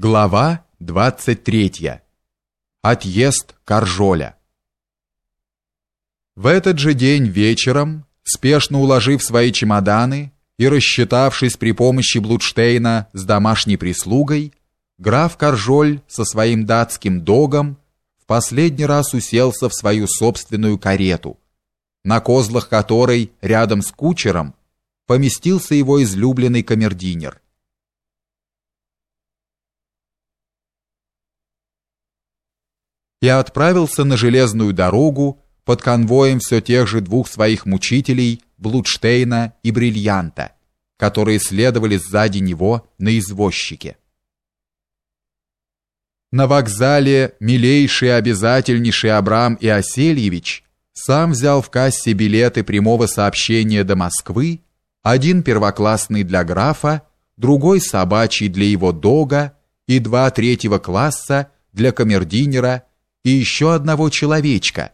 Глава 23. Отъезд Каржоля. В этот же день вечером, спешно уложив свои чемоданы и рассчитавшись при помощи Блудштейна с домашней прислугой, граф Каржоль со своим датским догом в последний раз уселся в свою собственную карету, на козлах которой рядом с кучером поместился его излюбленный камердинер – и отправился на железную дорогу под конвоем все тех же двух своих мучителей Блудштейна и Бриллианта, которые следовали сзади него на извозчике. На вокзале милейший обязательнейший Абрам Иосельевич сам взял в кассе билеты прямого сообщения до Москвы, один первоклассный для графа, другой собачий для его дога и два третьего класса для камердинера и еще одного человечка.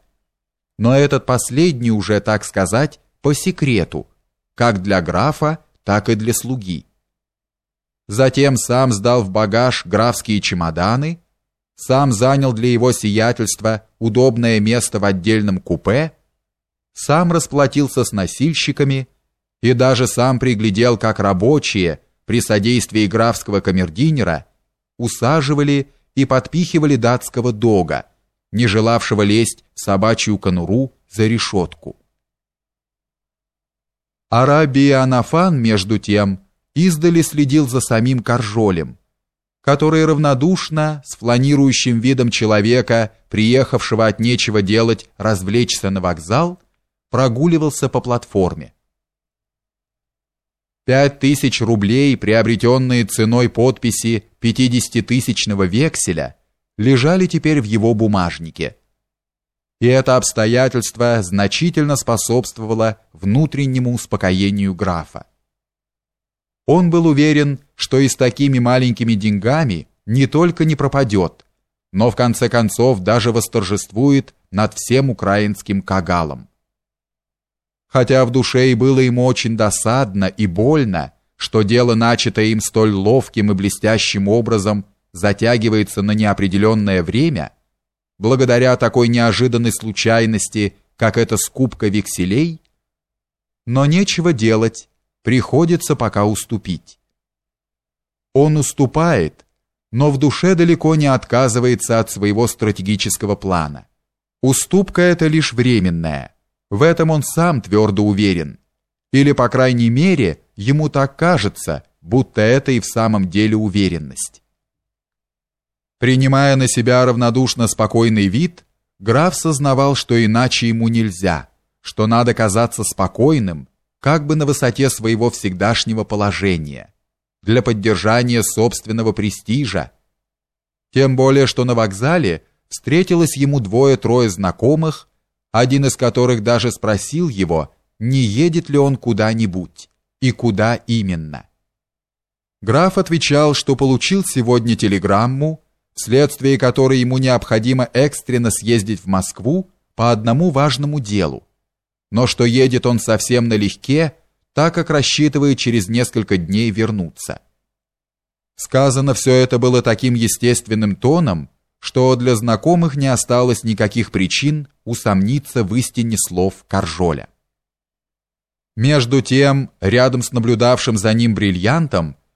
Но этот последний уже, так сказать, по секрету, как для графа, так и для слуги. Затем сам сдал в багаж графские чемоданы, сам занял для его сиятельства удобное место в отдельном купе, сам расплатился с носильщиками и даже сам приглядел, как рабочие при содействии графского камердинера усаживали и подпихивали датского дога, не желавшего лезть в собачью конуру за решетку. Арабия Анафан, между тем, издали следил за самим Каржолем, который равнодушно, с фланирующим видом человека, приехавшего от нечего делать развлечься на вокзал, прогуливался по платформе. Пять тысяч рублей, приобретенные ценой подписи пятидесятитысячного векселя – лежали теперь в его бумажнике. И это обстоятельство значительно способствовало внутреннему успокоению графа. Он был уверен, что и с такими маленькими деньгами не только не пропадет, но в конце концов даже восторжествует над всем украинским кагалом. Хотя в душе и было ему очень досадно и больно, что дело, начатое им столь ловким и блестящим образом, затягивается на неопределенное время, благодаря такой неожиданной случайности, как эта скупка векселей, но нечего делать, приходится пока уступить. Он уступает, но в душе далеко не отказывается от своего стратегического плана. Уступка это лишь временная, в этом он сам твердо уверен, или, по крайней мере, ему так кажется, будто это и в самом деле уверенность. Принимая на себя равнодушно спокойный вид, граф сознавал, что иначе ему нельзя, что надо казаться спокойным, как бы на высоте своего всегдашнего положения, для поддержания собственного престижа. Тем более, что на вокзале встретилось ему двое-трое знакомых, один из которых даже спросил его, не едет ли он куда-нибудь и куда именно. Граф отвечал, что получил сегодня телеграмму, вследствие которой ему необходимо экстренно съездить в Москву по одному важному делу, но что едет он совсем налегке, так как рассчитывает через несколько дней вернуться. Сказано все это было таким естественным тоном, что для знакомых не осталось никаких причин усомниться в истине слов Каржоля. Между тем, рядом с наблюдавшим за ним бриллиантом,